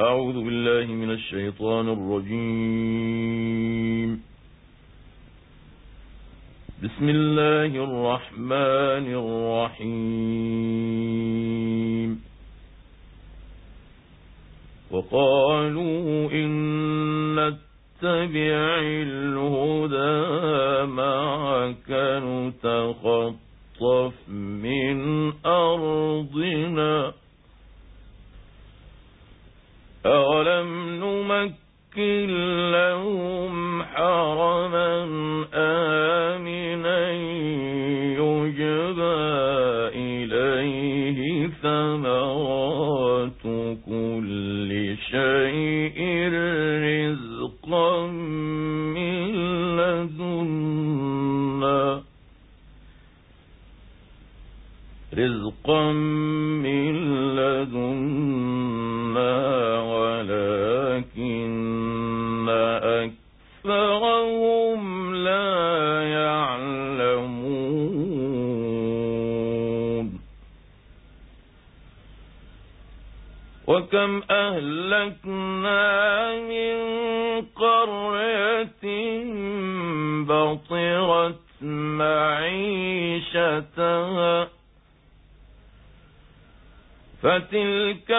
أعوذ بالله من الشيطان الرجيم. بسم الله الرحمن الرحيم. وقالوا إن نتبع الهدى معك نتخطف من لهم حرما آمنا يجبى إليه ثمرات كل شيء رزقا من لدنا رزقا من وكم أهلكنا من قرية بطرت معيشتها فتلك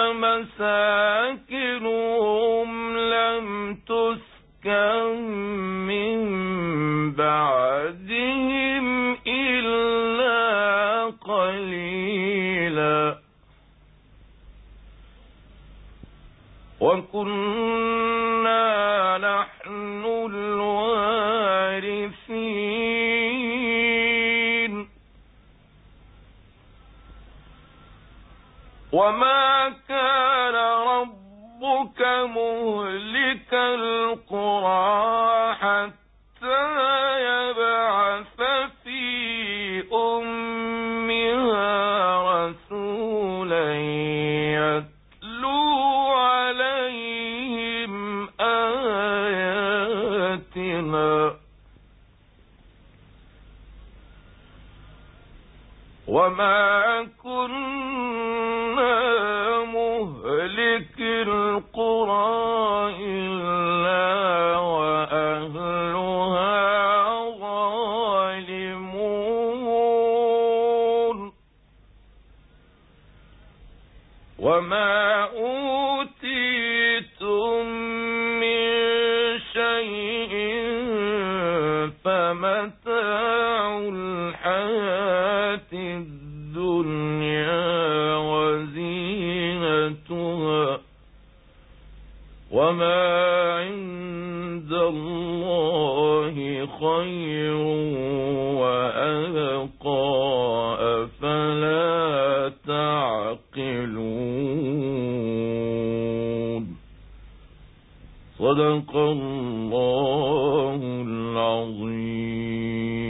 مساكنهم لم تسكن وكنا نحن الوارثين وما كان ربك مهلك القرى وما كنا مهلك القرى إلا وأهلها ظالمون وما أوتيتم فمتاع الحياة الدنيا وزينتها وما عند الله خير صدق الله العظيم.